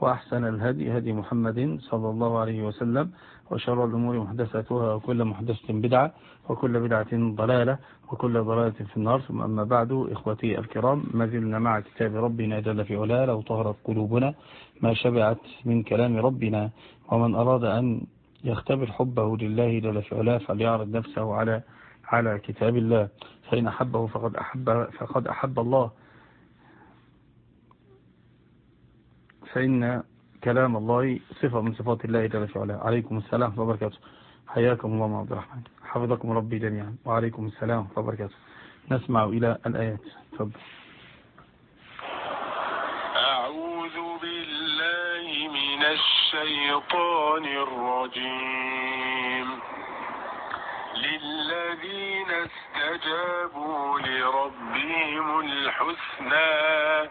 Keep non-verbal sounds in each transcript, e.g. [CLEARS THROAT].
وأحسن الهدي هدي محمد صلى الله عليه وسلم وشر الأمور محدثاتها وكل محدثة بدعة وكل بدعة ضلالة وكل ضلالة في النار. ثم أما بعد إخوتي الكرام ما زلنا مع كتاب ربنا جل في علاه لو طهرت قلوبنا ما شبعت من كلام ربنا. ومن أراد أن يختبر حبه لله جل في علاه فليعرض نفسه على على كتاب الله. فإن أحبه فقد أحب, فقد أحب الله. فإن كلام الله صفة من صفات الله جل في علاه عليكم السلام وبركاته. حياكم الله عبد الرحمن. حفظكم ربي جميعا. وعليكم السلام وبركاته. نسمع إلى الآيات. تفضل. أعوذ بالله من الشيطان الرجيم. للذين استجابوا لربهم الحسنى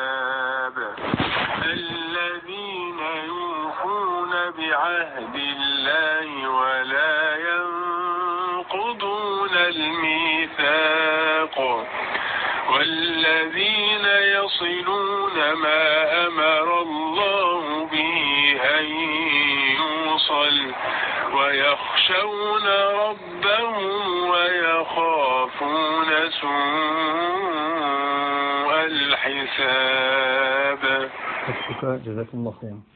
والذين يصلون ما أمر الله به أن يوصل ويخشون ربهم ويخافون سوء الحساب. جزاكم الله خيرا.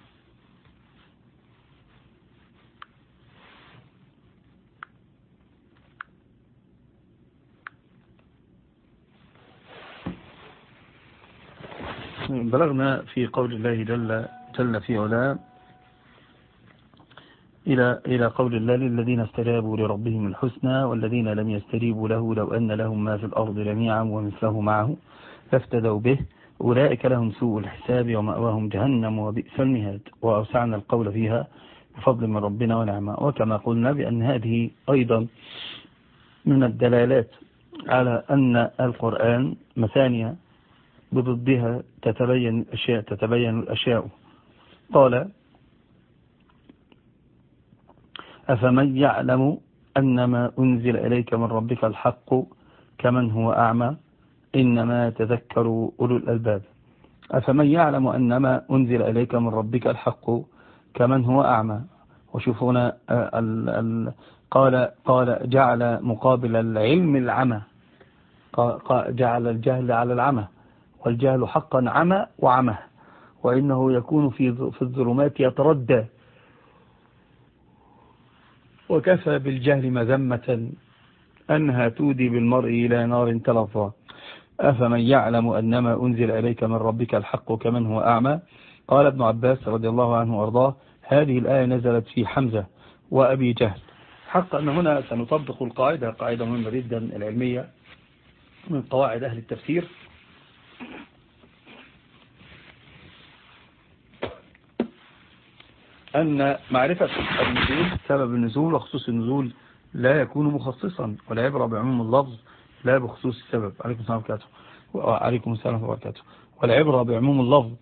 بلغنا في قول الله جل, جل في علاه إلى إلى قول الله للذين استجابوا لربهم الحسنى والذين لم يستجيبوا له لو أن لهم ما في الأرض جميعا ومثله معه فافتدوا به. أولئك لهم سوء الحساب ومأواهم جهنم وبئس المهاد. وأوسعنا القول فيها بفضل من ربنا ونعمة. وكما قلنا بأن هذه أيضا من الدلالات على أن القرآن مثانية بضدها تتبين الأشياء تتبين الأشياء. قال أفمن يعلم أنما أنزل إليك من ربك الحق كمن هو أعمى؟ إنما تذكر أولو الألباب. أفمن يعلم أنما أنزل إليك من ربك الحق كمن هو أعمى؟ وشوفونا قال قال جعل مقابل العلم العمى. جعل الجهل على العمى. والجهل حقا عمى وعمى وإنه يكون في في الظلمات يتردى. وكفى بالجهل مذمة أنها تودي بالمرء إلى نار تلظى. أفمن يعلم أنما أنزل إليك من ربك الحق كمن هو أعمى؟ قال ابن عباس رضي الله عنه وأرضاه هذه الآية نزلت في حمزة وأبي جهل. حق أن هنا سنطبق القاعدة قاعدة مهمة جدا العلمية من قواعد أهل التفسير. أن معرفة النزول سبب النزول وخصوص النزول لا يكون مخصصا والعبرة بعموم اللفظ لا بخصوص السبب. عليكم السلام وبركاته. وعليكم السلام وبركاته. والعبرة بعموم اللفظ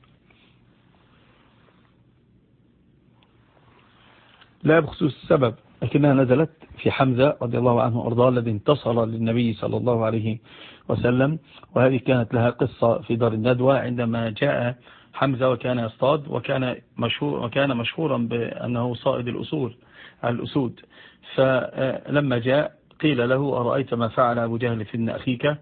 لا بخصوص السبب. لكنها نزلت في حمزة رضي الله عنه وأرضاه الذي انتصر للنبي صلى الله عليه وسلم. وهذه كانت لها قصة في دار الندوة عندما جاء حمزة وكان يصطاد وكان مشهور وكان مشهورا بأنه صائد الأصول الأسود. فلما جاء قيل له أرأيت ما فعل أبو جهل في ابن أخيك؟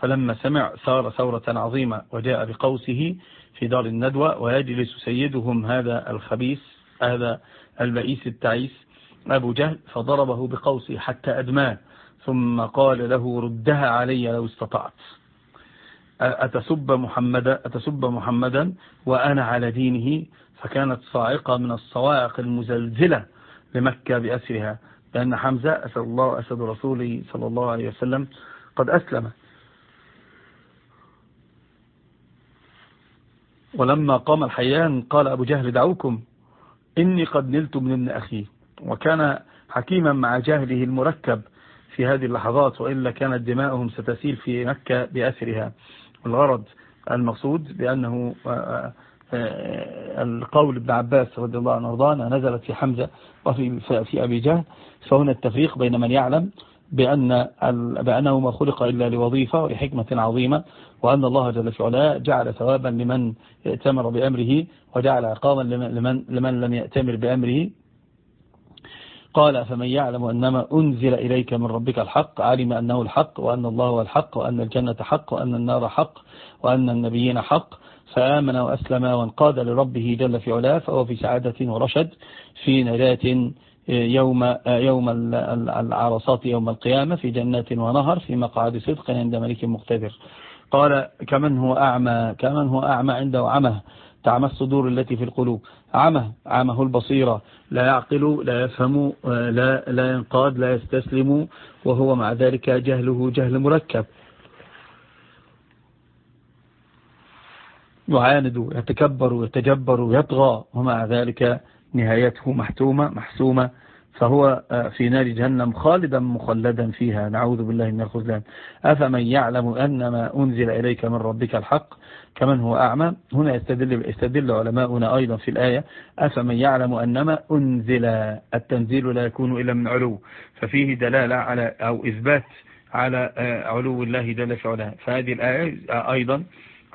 فلما سمع ثار ثورة عظيمة وجاء بقوسه في دار الندوة. ويجلس سيدهم هذا الخبيث هذا البئيس التعيس أبو جهل فضربه بقوسه حتى أدماه ثم قال له ردها علي لو استطعت. أتسب محمدا, أتسب محمدا وأنا على دينه؟ فكانت صاعقة من الصواعق المزلزلة لمكة بأسرها لأن حمزة أسد الله أسد رسوله صلى الله عليه وسلم قد أسلم. ولما قام الحيان قال أبو جهل دعوكم إني قد نلت من ابن أخي. وكان حكيما مع جهله المركب في هذه اللحظات وإلا كانت دماؤهم ستسيل في مكة بأسرها. الغرض المقصود بأنه آه، آه، القول ابن عباس رضي الله عنه وارضاه نزلت في حمزة وفي في أبي جهل. فهنا التفريق بين من يعلم بأن بأنه ما خلق إلا لوظيفة ولحكمة عظيمة وأن الله جل في جعل ثوابا لمن ائتمر بأمره وجعل عقابا لمن, لمن لم يأتمر بأمره. قال فمن يعلم أنما أنزل إليك من ربك الحق علم أنه الحق وأن الله هو الحق وأن الجنة حق وأن النار حق وأن النبيين حق فآمن وأسلم وانقاد لربه جل في علاه فهو في سعادة ورشد في نجاة يوم يوم العرصات يوم القيامة في جنات ونهر في مقعد صدق عند ملك مقتدر. قال كمن هو أعمى كمن هو أعمى عنده عمه تعمى الصدور التي في القلوب. عمه عمه البصيرة. لا يعقل لا يفهم لا, لا ينقاد لا يستسلم وهو مع ذلك جهله جهل مركب. يعاند يتكبر يتجبر يطغى ومع ذلك نهايته محتومة محسومة. فهو آه، في نار جهنم خالدا مخلدا فيها. نعوذ بالله من الخذلان أفمن يعلم أن ما أنزل إليك من ربك الحق؟ كمن هو أعمى. هنا يستدل, يستدل علماؤنا أيضا في الآية أفمن يعلم أنما أنزل التنزيل لا يكون إلا من علو ففيه دلالة على أو إثبات على آه، علو الله جل في علاه. فهذه الآية أيضا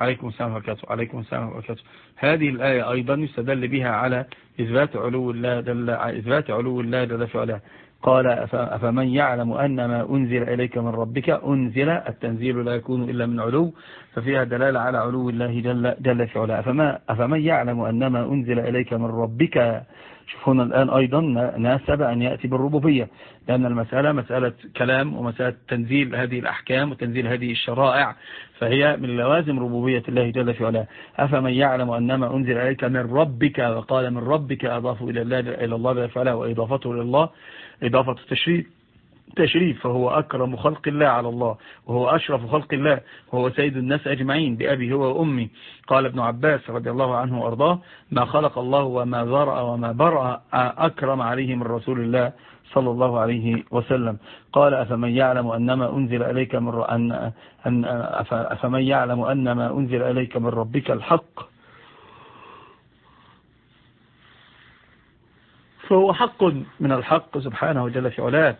عليكم السلام وبركاته عليكم السلام وبركاته هذه الآية أيضا يستدل بها على إثبات علو الله دل إثبات علو الله جل في علاه. قال أفمن يعلم أن ما أنزل إليك من ربك أنزل التنزيل لا يكون إلا من علو ففيها دلالة على علو الله جل, جل في علاه. أفمن يعلم أن ما أنزل إليك من ربك؟ شوف هنا الآن أيضا ناسب أن يأتي بالربوبية لأن المسألة مسألة كلام ومسألة تنزيل هذه الأحكام وتنزيل هذه الشرائع فهي من لوازم ربوبية الله جل في علاه. أفمن يعلم أنما أنزل عليك من ربك؟ وقال من ربك أضافوا إلى الله إلى الله جل في علاه وإضافته إلى الله. إضافة التشريف تشريف فهو أكرم خلق الله على الله وهو أشرف خلق الله وهو سيد الناس أجمعين بأبي هو وأمي. قال ابن عباس رضي الله عنه وأرضاه ما خلق الله وما ذرأ وما برأ أكرم عليه من رسول الله صلى الله عليه وسلم. قال أفمن يعلم أنما أنزل إليك من أن أفمن يعلم أنما أنزل إليك من ربك الحق فهو حق من الحق سبحانه وجل في علاه.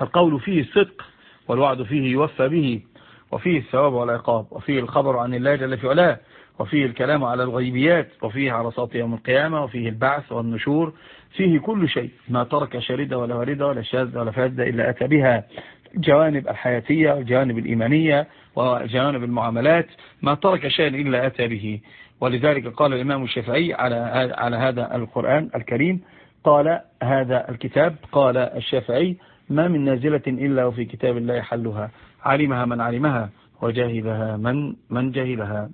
القول فيه صدق والوعد فيه يوفى به وفيه الثواب والعقاب وفيه الخبر عن الله جل في علاه وفيه الكلام على الغيبيات وفيه عرصات يوم القيامة وفيه البعث والنشور فيه كل شيء ما ترك شاردة ولا واردة ولا شاذة ولا فاسدة إلا أتى بها. الجوانب الحياتية والجوانب الإيمانية وجوانب المعاملات ما ترك شيء إلا أتى به. ولذلك قال الإمام الشافعي على على هذا القرآن الكريم قال هذا الكتاب قال الشافعي ما من نازلة إلا وفي كتاب الله حلها علمها من علمها وجاهلها من من جهلها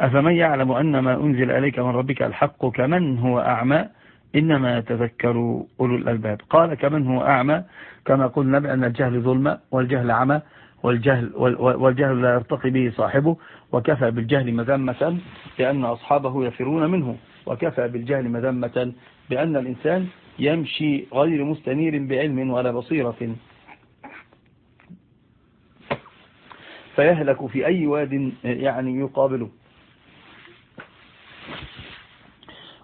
أفمن يعلم أن ما أنزل إليك من ربك الحق كمن هو أعمى؟ إنما يتذكر أولو الألباب. قال كمن هو أعمى؟ كما قلنا بأن الجهل ظلمة والجهل عمى. والجهل, والجهل لا يرتقي به صاحبه وكفى بالجهل مذمة بأن أصحابه يفرون منه. وكفى بالجهل مذمة بأن الإنسان يمشي غير مستنير بعلم ولا بصيرة. فيهلك في أي واد يعني يقابله.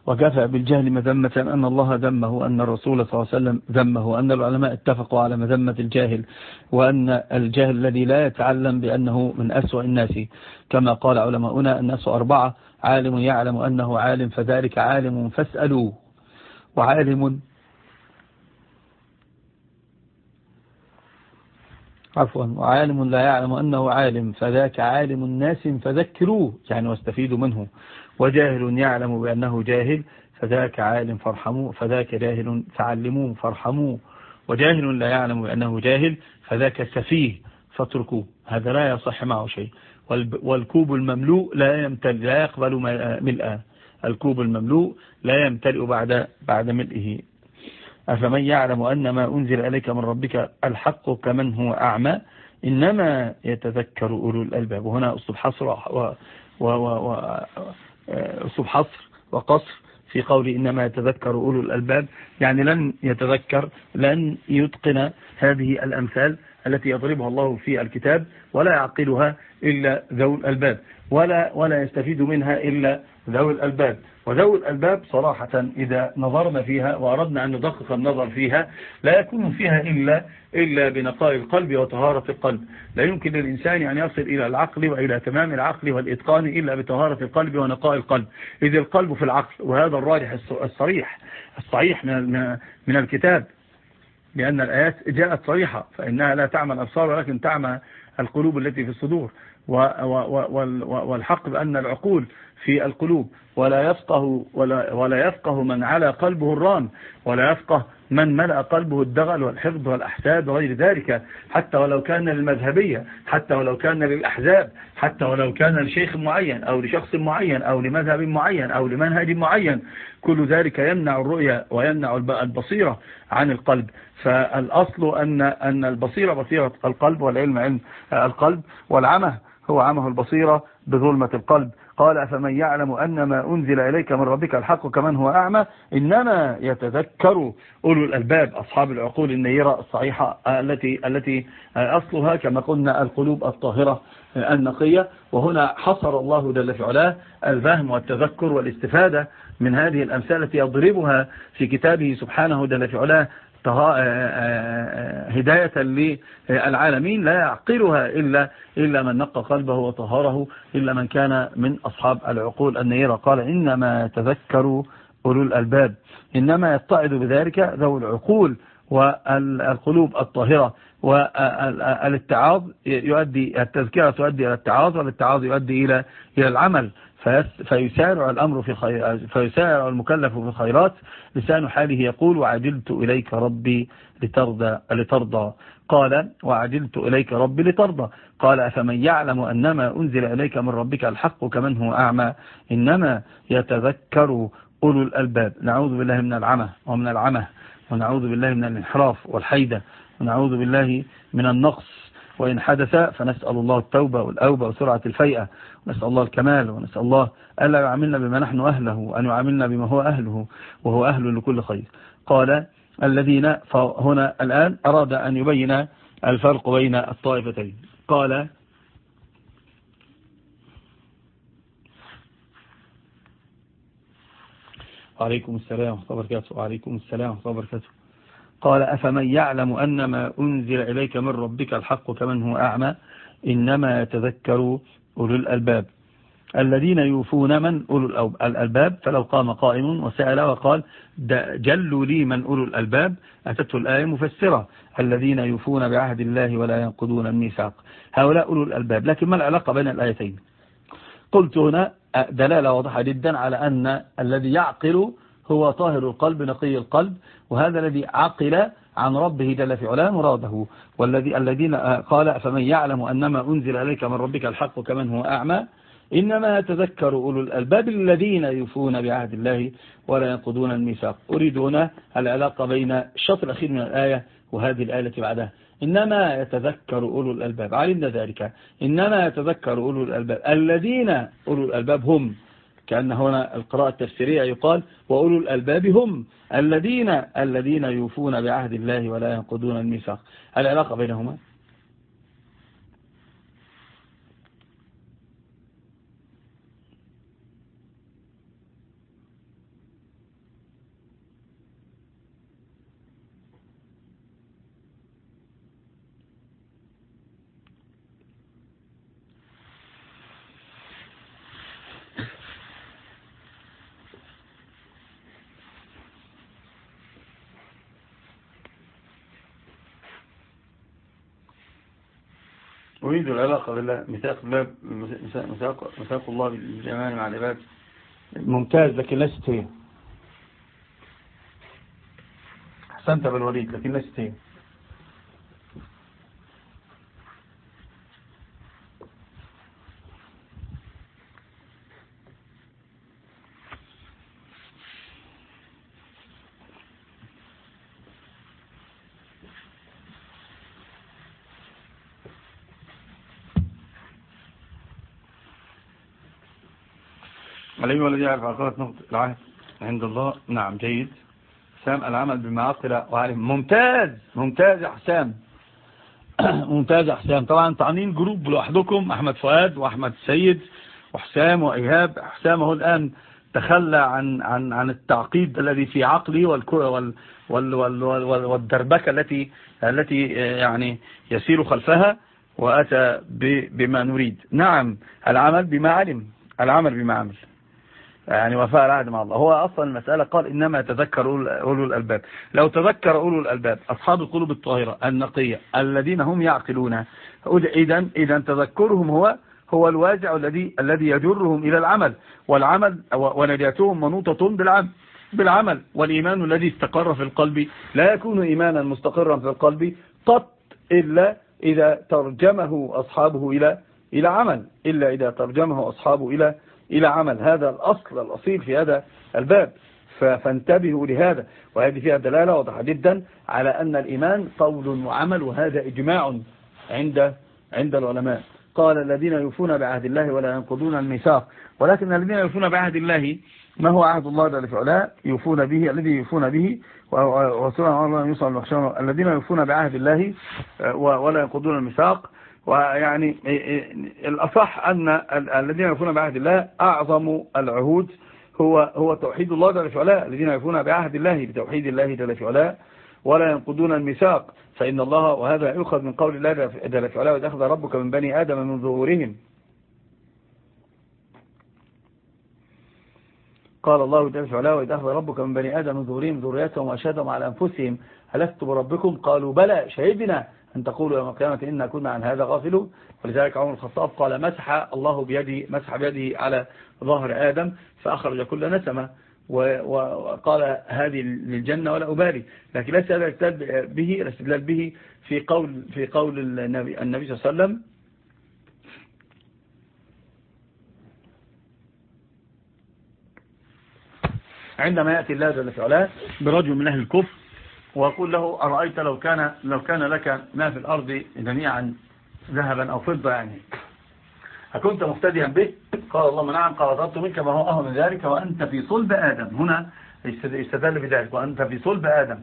وكفى بالجهل مذمة أن الله ذمه أن الرسول صلى الله عليه وسلم ذمه أن العلماء اتفقوا على مذمة الجاهل وأن الجاهل الذي لا يتعلم بأنه من أسوأ الناس. كما قال علماؤنا الناس أربعة عالم يعلم أنه عالم فذلك عالم فاسألوا وعالم عفوا وعالم لا يعلم أنه عالم فذاك عالم الناس فذكروه يعني واستفيدوا منه. وجاهل يعلم بأنه جاهل فذاك عالم فارحموه فذاك جاهل فعلموه فارحموه. وجاهل لا يعلم بأنه جاهل فذاك سفيه فاتركوه. هذا لا يصح معه شيء. والكوب المملوء لا يمتلئ لا يقبل ملءا الكوب المملوء لا يمتلئ بعد بعد ملئه. أفمن يعلم أن ما أنزل إليك من ربك الحق كمن هو أعمى؟ إنما يتذكر أولو الألباب. وهنا أسلوب حصر أسلوب حصر وقصر في قول إنما يتذكر أولو الألباب يعني لن يتذكر لن يتقن هذه الأمثال التي يضربها الله في الكتاب ولا يعقلها إلا ذو الألباب ولا, ولا يستفيد منها إلا ذوي الألباب. وذوي الألباب صراحة إذا نظرنا فيها وأردنا أن ندقق النظر فيها لا يكون فيها إلا, إلا بنقاء القلب وطهارة القلب. لا يمكن للإنسان أن يصل إلى العقل وإلى تمام العقل والإتقان إلا بطهارة القلب ونقاء القلب. إذ القلب في العقل وهذا الراجح الصريح الصحيح من, من الكتاب لأن الآيات جاءت صريحة فإنها لا تعمى الأبصار ولكن تعمى القلوب التي في الصدور. والحق بأن العقول في القلوب. ولا يفقه ولا, ولا يفقه من على قلبه الران ولا يفقه من ملأ قلبه الدغل والحفظ والأحساد وغير ذلك. حتى ولو كان للمذهبية حتى ولو كان للأحزاب حتى ولو كان لشيخ معين أو لشخص معين أو لمذهب معين أو لمنهج معين. كل ذلك يمنع الرؤية ويمنع البصيرة عن القلب. فالأصل أن أن البصيرة بصيرة القلب والعلم علم القلب. والعمى هو عمه البصيرة بظلمة القلب. قال فمن يعلم أن ما أنزل إليك من ربك الحق كمن هو أعمى؟ إنما يتذكر أولو الألباب أصحاب العقول النيرة الصحيحة التي التي أصلها كما قلنا القلوب الطاهرة النقية. وهنا حصر الله جل في علاه الفهم والتذكر والاستفادة من هذه الأمثال التي يضربها في كتابه سبحانه جل في علاه هداية للعالمين لا يعقلها إلا, إلا من نقى قلبه وطهره إلا من كان من أصحاب العقول النيرة. قال إنما تذكروا أولو الألباب. إنما يتعد بذلك ذو العقول والقلوب الطاهرة والاتعاظ يؤدي التذكرة تؤدي إلى التعاظ والاتعاظ يؤدي إلى إلى العمل. فيسارع الأمر في خير فيسارع المكلف في الخيرات. لسان حاله يقول وعجلت إليك ربي لترضى, لترضى. قال وعجلت إليك ربي لترضى. قال أفمن يعلم أنما أنزل إليك من ربك الحق كمن هو أعمى؟ إنما يتذكر أولو الألباب. نعوذ بالله من العمى ومن العمى ونعوذ بالله من الانحراف والحيدة ونعوذ بالله من النقص. وإن حدث فنسأل الله التوبة والأوبة وسرعة الفيئة. ونسأل الله الكمال ونسأل الله ألا يعاملنا بما نحن أهله وأن يعاملنا بما هو أهله وهو أهل لكل خير. قال الذين فهنا الآن أراد أن يبين الفرق بين الطائفتين. قال وعليكم السلام ورحمة الله وبركاته. وعليكم السلام ورحمة الله وبركاته. قال أفمن يعلم أن ما أنزل إليك من ربك الحق كمن هو أعمى؟ إنما يتذكر أولو الألباب. الذين يوفون من؟ أولو الألباب. فلو قام قائم وسأل وقال جلوا لي من أولو الألباب. أتته الآية مفسرة الذين يوفون بعهد الله ولا ينقضون الميثاق. هؤلاء أولو الألباب. لكن ما العلاقة بين الآيتين؟ قلت هنا دلالة واضحة جدا على أن الذي يعقل هو طاهر القلب نقي القلب وهذا الذي عقل عن ربه جل في علاه مراده. والذي الذين قال فمن يعلم أنما أنزل عليك من ربك الحق كمن هو أعمى؟ إنما يتذكر أولو الألباب الذين يفون بعهد الله ولا ينقضون الميثاق. أريد هنا العلاقة بين الشطر الأخير من الآية وهذه الآية التي بعدها. إنما يتذكر أولو الألباب. علمنا ذلك. إنما يتذكر أولو الألباب. الذين أولو الألباب هم كأن هنا القراءة التفسيرية يقال وأولو الألباب هم الذين الذين يوفون بعهد الله ولا ينقضون الميثاق. العلاقة بينهما؟ أريد العلاقة بالله ميثاق الله ميثاق ميثاق الله بالجمال مع العباد. ممتاز لكن ليست هي. أحسنت بالوليد لكن ليست هي. عليه الذي يعرف عقارة نقطة العهد عند الله. نعم جيد. سام العمل بما عقل وعلم. ممتاز ممتاز يا حسام. [CLEARS THROAT] ممتاز يا حسام. طبعا طعنين جروب لوحدكم أحمد فؤاد وأحمد السيد وحسام وإيهاب. حسام هو الآن تخلى عن عن عن التعقيد الذي في وال وال وال وال والدربكة التي التي يعني يسير خلفها وأتى بما نريد. نعم العمل بما علم. العمل بما عمل. يعني وفاء العهد مع الله. هو أصلا المسألة قال إنما يتذكر أولو الألباب. لو تذكر أولو الألباب أصحاب القلوب الطاهرة النقية الذين هم يعقلون. إذا إذا تذكرهم هو هو الواجع الذي الذي يجرهم إلى العمل. والعمل ونجاتهم منوطة بالعمل بالعمل. والإيمان الذي استقر في القلب لا يكون إيمانا مستقرا في القلب قط إلا إذا ترجمه أصحابه إلى إلى عمل. إلا إذا ترجمه أصحابه إلى إلى عمل. هذا الأصل الأصيل في هذا الباب. فانتبهوا لهذا. وهذه فيها دلالة واضحة جدا على أن الإيمان قول وعمل وهذا إجماع عند عند العلماء. قال الذين يوفون بعهد الله ولا ينقضون الميثاق. ولكن الذين يوفون بعهد الله ما هو عهد الله جل في علاه؟ يوفون به الذي يوفون به ورسوله الله يوصل الذين يوفون بعهد الله ولا ينقضون الميثاق ويعني الأصح أن الذين يفون بعهد الله أعظم العهود هو هو توحيد الله جل في علاه الذين يفون بعهد الله بتوحيد الله جل في علاه ولا ينقضون الميثاق. فإن الله وهذا يؤخذ من قول الله جل في علاه وإذا أخذ ربك من بني آدم من ظهورهم. قال الله جل في علاه وإذا أخذ ربك من بني آدم من ظهورهم ذريتهم وأشهدهم على أنفسهم ألست بربكم؟ قالوا بلى شهدنا أن تقولوا يوم القيامة إنا كنا عن هذا غافلون. ولذلك عمر الخطاب قال مسح الله بيده مسح بيده على ظهر آدم فأخرج كل نسمة. وقال هذه للجنة ولا أبالي. لكن ليس هذا الاستدلال به الاستدلال به في قول في قول النبي, النبي صلى الله عليه وسلم. عندما يأتي الله جل وعلا برجل من أهل الكفر وأقول له أرأيت لو كان لو كان لك ما في الأرض جميعا ذهبا أو فضة يعني. أكنت مفتديا به؟ قال الله نعم قال طلبت منك ما هو أهل من ذلك وأنت في صلب آدم. هنا استدل بذلك وأنت في صلب آدم.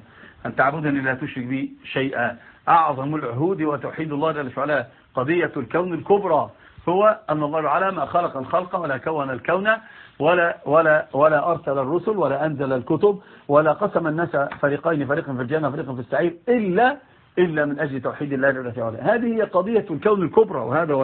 أن تعبدني لا تشرك بي شيئا. أعظم العهود وتوحيد الله جل وعلا قضية الكون الكبرى. هو أن الله تعالى ما خلق الخلق ولا كون الكون. ولا, ولا, ولا أرسل الرسل ولا أنزل الكتب ولا قسم الناس فريقين فريقا في الجنة فريقا في السعير إلا إلا من أجل توحيد الله جل وعلا هذه هي قضية الكون الكبرى وهذا هو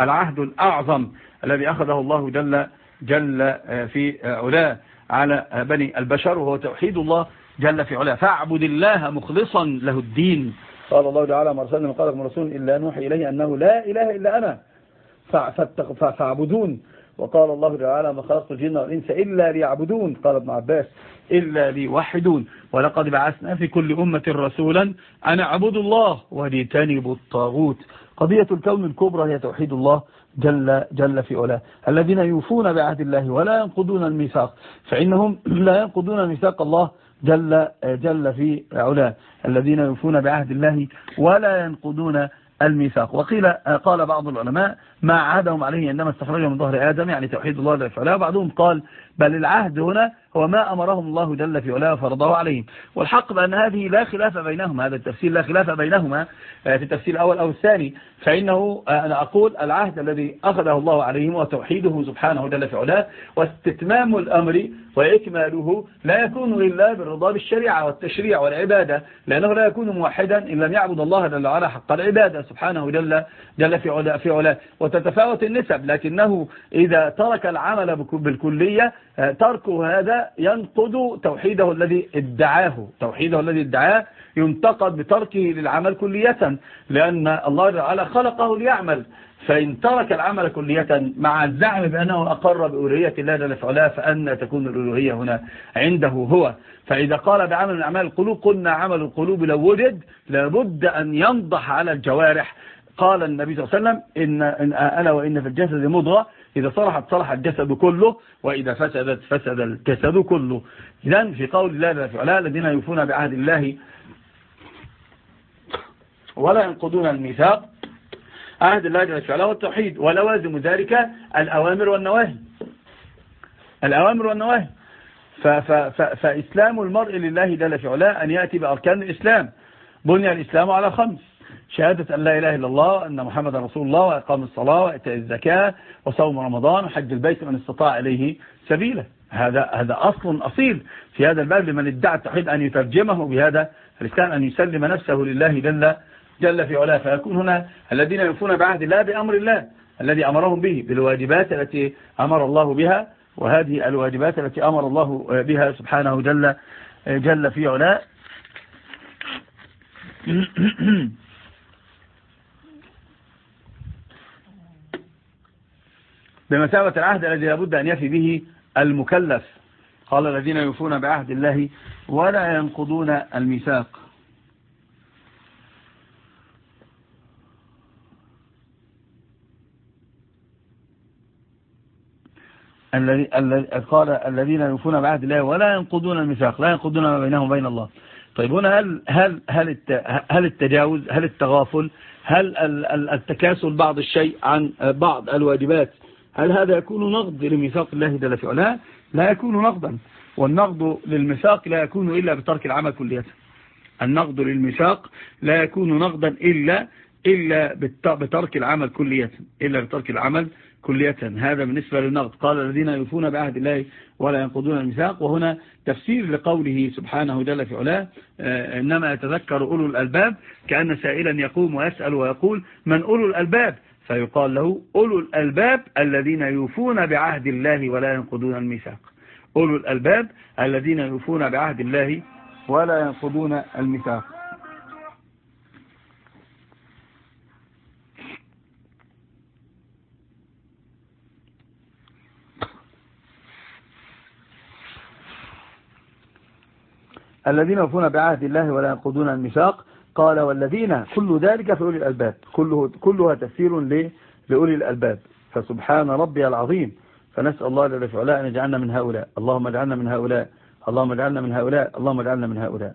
العهد الأعظم الذي أخذه الله جل جل في علاه على بني البشر وهو توحيد الله جل في علاه. فاعبد الله مخلصا له الدين. قال الله تعالى ما أرسلنا من قبلك من رسول إلا نوحي إليه أنه لا إله إلا أنا. فاعبدون. وقال الله تعالى ما خلقت الجن والإنس إلا ليعبدون. قال ابن عباس إلا ليوحدون. ولقد بعثنا في كل أمة رسولا أن اعبدوا الله وليتنبوا الطاغوت. قضية الكون الكبرى هي توحيد الله جل, جل في علاه. الذين يوفون بعهد الله ولا ينقضون الميثاق فإنهم لا ينقضون ميثاق الله جل, جل في علاه. الذين يوفون بعهد الله ولا ينقضون الميثاق. وقيل قال بعض العلماء ما عادهم عليه عندما استخرجوا من ظهر آدم يعني توحيد الله علاه بعضهم قال بل العهد هنا هو ما أمرهم الله جل في علاه فرضه عليهم. والحق بأن هذه لا خلاف بينهما هذا التفسير لا خلاف بينهما في التفسير الأول أو الثاني فإنه أنا أقول العهد الذي أخذه الله عليهم وتوحيده سبحانه جل في علاه واستتمام الأمر وإكماله لا يكون إلا بالرضا بالشريعة والتشريع والعبادة لأنه لا يكون موحدا إن لم يعبد الله جل وعلا حق العبادة سبحانه جل, جل في علاه وتتفاوت النسب لكنه إذا ترك العمل بالكلية تركه هذا ينقض توحيده الذي ادعاه. توحيده الذي ادعاه ينتقد بتركه للعمل كلية لأن الله تعالى خلقه ليعمل. فإن ترك العمل كلية مع الزعم بأنه أقر بألوهية الله جل وعلا فأن تكون الألوهية هنا عنده هو. فإذا قال بعمل من أعمال القلوب قلنا عمل القلوب لو وجد لابد أن ينضح على الجوارح. قال النبي صلى الله عليه وسلم إن, إن ألا وإن في الجسد مضغة إذا صلحت صلح الجسد كله وإذا فسدت فسد الجسد كله. إذن في قول الله جل وعلا الذين يوفون بعهد الله ولا ينقضون الميثاق عهد الله جل وعلا والتوحيد. ولوازم ذلك الأوامر والنواهي. الأوامر والنواهي. فإسلام المرء لله جل وعلا أن يأتي بأركان الإسلام. بني الإسلام على خمس. شهادة أن لا إله إلا الله أن محمد رسول الله وإقام الصلاة وإتاء الزكاة وصوم رمضان وحج البيت من استطاع إليه سبيلا. هذا هذا أصل أصيل في هذا الباب لمن ادعى التوحيد أن يترجمه بهذا الإسلام أن يسلم نفسه لله جل جل في علاه. فيكون هنا الذين يوفون بعهد الله بأمر الله الذي أمرهم به بالواجبات التي أمر الله بها وهذه الواجبات التي أمر الله بها سبحانه جل جل في علاه. [CLEARS THROAT] بمثابة العهد الذي لابد أن يفي به المكلف. قال الذين يوفون بعهد الله ولا ينقضون الميثاق. قال الذين يوفون بعهد الله ولا ينقضون الميثاق لا ينقضون ما بينهم وبين الله. طيب هنا هل هل هل هل التجاوز هل التغافل هل التكاسل بعض الشيء عن بعض الواجبات؟ هل هذا يكون نقض لميثاق الله جل في علاه؟ لا يكون نقضا والنقض للميثاق لا يكون إلا بترك العمل كلية النقض للميثاق لا يكون نقضا إلا إلا بترك العمل كلية إلا بترك العمل كلية هذا بالنسبة للنقض قال الذين يوفون بعهد الله ولا ينقضون الميثاق. وهنا تفسير لقوله سبحانه جل في علاه آه، إنما يتذكر أولو الألباب كأن سائلا يقوم ويسأل ويقول من أولو الألباب فيقال له أولو الألباب الذين يوفون بعهد الله ولا ينقضون الميثاق. أولو الألباب الذين يوفون بعهد الله ولا ينقضون الميثاق. الذين يوفون بعهد الله ولا ينقضون الميثاق قال والذين كل ذلك في أولي الألباب. كله كلها تفسير لأولي الألباب. فسبحان ربي العظيم. فنسأل الله جل وعلا أن يجعلنا من هؤلاء. اللهم اجعلنا من هؤلاء. اللهم اجعلنا من هؤلاء. اللهم اجعلنا من هؤلاء.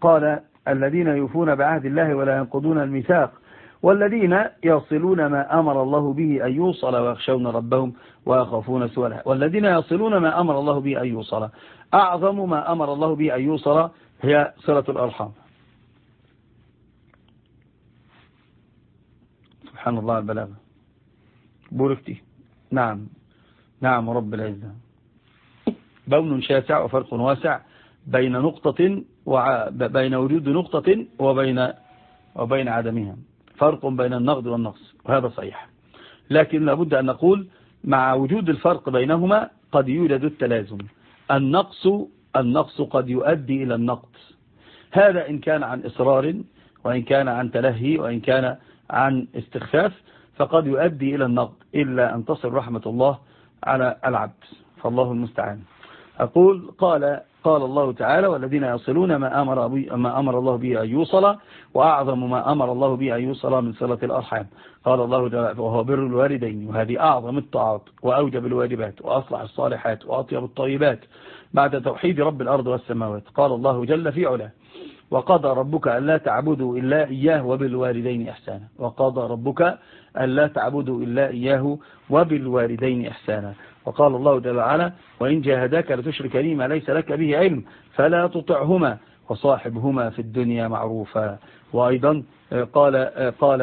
قال الذين يوفون بعهد الله ولا ينقضون الميثاق. والذين يصلون ما أمر الله به أن يوصل ويخشون ربهم. ويخافون سوء والذين يصلون ما أمر الله به أن يوصل. أعظم ما أمر الله به أن يوصل هي صلة الأرحام. سبحان الله البلاغة بوركتي نعم. نعم رب العزة. بون شاسع وفرق واسع بين نقطة وبين وجود نقطة وبين وبين عدمها. فرق بين النقد والنقص. وهذا صحيح. لكن لابد أن نقول مع وجود الفرق بينهما قد يوجد التلازم. النقص النقص قد يؤدي إلى النقص. هذا إن كان عن إصرار وإن كان عن تلهي وإن كان عن استخفاف فقد يؤدي إلى النقد إلا أن تصل رحمة الله على العبد. فالله المستعان. أقول قال قال الله تعالى والذين يصلون ما أمر, ما أمر الله به أن يوصل وأعظم ما أمر الله به أن يوصل من صلة الأرحام. قال الله تعالى وهو بر الوالدين وهذه أعظم الطاعات وأوجب الواجبات وأصلح الصالحات وأطيب الطيبات بعد توحيد رب الأرض والسماوات. قال الله جل في علاه وقضى ربك ألا تعبدوا إلا إياه وبالوالدين إحسانا. وقضى ربك ألا تعبدوا إلا إياه وبالوالدين إحسانا. وقال الله جل وعلا وإن جاهداك لتشرك لي ما ليس لك به علم فلا تطعهما وصاحبهما في الدنيا معروفا. وأيضا قال قال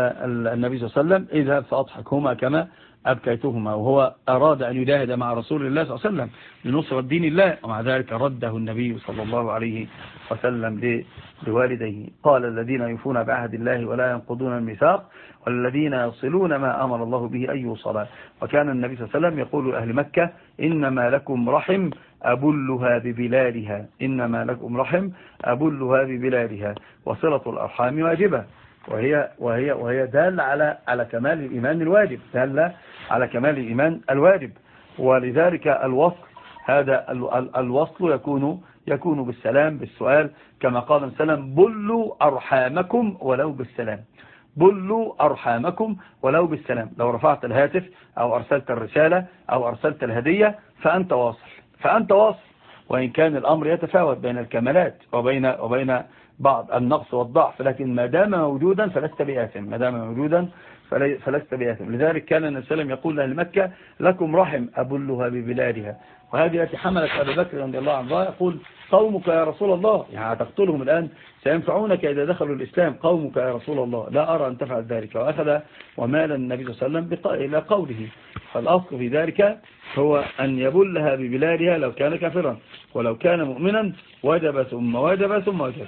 النبي صلى الله عليه وسلم اذهب فأضحكهما كما أبكيتهما وهو أراد أن يجاهد مع رسول الله صلى الله عليه وسلم لنصرة دين الله ومع ذلك رده النبي صلى الله عليه وسلم لوالديه قال الذين يفون بعهد الله ولا ينقضون الميثاق والذين يصلون ما أمر الله به أن يوصل وكان النبي صلى الله عليه وسلم يقول لأهل مكة إنما لكم رحم أبلها ببلادها إنما لكم رحم أبلها ببلادها وصلة الأرحام واجبة. وهي وهي وهي دالة على على كمال الإيمان الواجب دالة على كمال الإيمان الواجب. ولذلك الوصل هذا الوصل يكون يكون بالسلام بالسؤال. كما قال السلام بلوا أرحامكم ولو بالسلام. بلوا أرحامكم ولو بالسلام. لو رفعت الهاتف أو أرسلت الرسالة أو أرسلت الهدية فأنت واصل فأنت واصل. وإن كان الأمر يتفاوت بين الكمالات وبين, وبين بعض النقص والضعف لكن ما دام موجودا فلست بآثم ما دام موجودا فلست بآثم. لذلك كان النبي صلى الله عليه وسلم يقول لأهل مكة لكم رحم أبلها ببلادها. وهذه التي حملت أبي بكر رضي الله عنه يقول قومك يا رسول الله. يعني تقتلهم الآن؟ سينفعونك إذا دخلوا الإسلام. قومك يا رسول الله. لا أرى أن تفعل ذلك. وأخذ ومال النبي صلى الله عليه وسلم إلى قوله. فالأصل في ذلك هو أن يبلها ببلادها لو كان كافرا ولو كان مؤمنا وجب ثم وجب ثم وجب.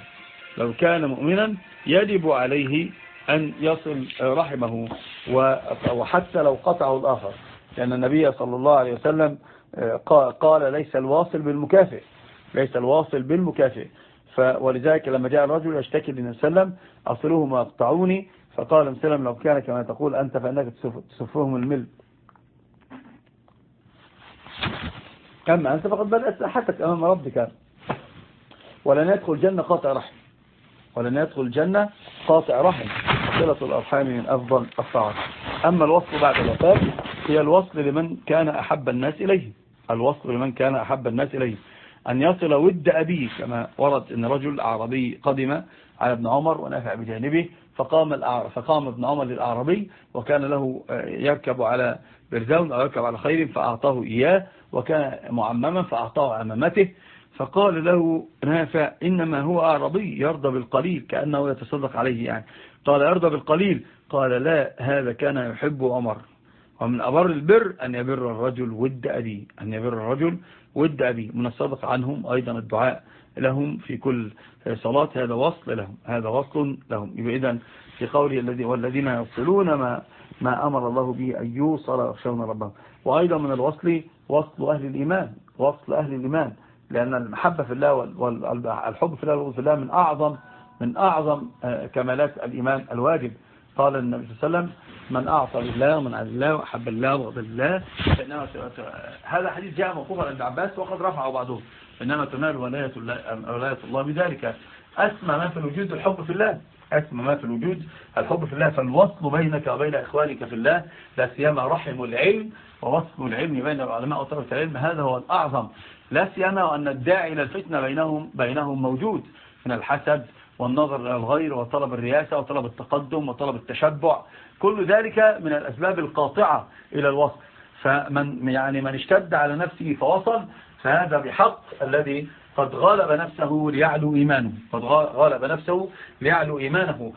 لو كان مؤمنا يجب عليه أن يصل رحمه وحتى لو قطعه الآخر. لأن النبي صلى الله عليه وسلم قال ليس الواصل بالمكافئ ليس الواصل بالمكافئ. ولذلك لما جاء الرجل يشتكي للنبي صلى الله عليه وسلم فقال النبي صلى لو كان كما تقول أنت فإنك تسفهم المل أما أنت فقد بدأت أحدك أمام ربك. ولن يدخل الجنة قاطع رحم. ولن يدخل الجنة قاطع رحم صلة الأرحام من أفضل الطاعات. أما الوصل بعد الوفاة هي الوصل لمن كان أحب الناس إليه. الوصل لمن كان أحب الناس إليه. أن يصل ود أبيه كما ورد أن رجل أعربي قدم على ابن عمر ونافع بجانبه فقام فقام ابن عمر للأعربي وكان له يركب على برزون أو يركب على خير فأعطاه إياه وكان معمما فأعطاه أمامته فقال له نافع إنما هو أعربي يرضى بالقليل كأنه يتصدق عليه يعني. قال يرضى بالقليل؟ قال لا هذا كان يحب عمر. ومن أبر البر أن يبر الرجل ود أبي أن يبر الرجل ود أبي. من الصدق عنهم أيضا الدعاء لهم في كل صلاة هذا وصل لهم هذا وصل لهم. إذن في قوله الذي والذين يصلون ما ما أمر الله به أن يوصل ويخشون ربهم. وأيضا من الوصل وصل أهل الإيمان وصل أهل الإيمان. لأن المحبة في الله والحب في الله في الله من أعظم من أعظم كمالات الإيمان الواجب. قال النبي صلى الله عليه وسلم من أعطى لله ومن عز الله وحب الله وغضب الله فإنما هذا حديث جاء موقوفا عند عباس وقد رفعه بعضهم. إنما تنال ولاية الله, ولاية الله بذلك. أسمى ما في الوجود الحب في الله. أسمى ما في الوجود الحب في الله. فالوصل بينك وبين إخوانك في الله لا سيما رحم العلم ووصل العلم بين العلماء وطلبة العلم. هذا هو الأعظم لا سيما وأن الداعي إلى الفتنة بينهم, بينهم موجود من الحسد والنظر إلى الغير وطلب الرياسة وطلب التقدم وطلب التشبع. كل ذلك من الأسباب القاطعة إلى الوصل فمن يعني من اشتد على نفسه فوصل فهذا بحق الذي قد غالب نفسه ليعلو إيمانه. قد غالب نفسه ليعلو إيمانه.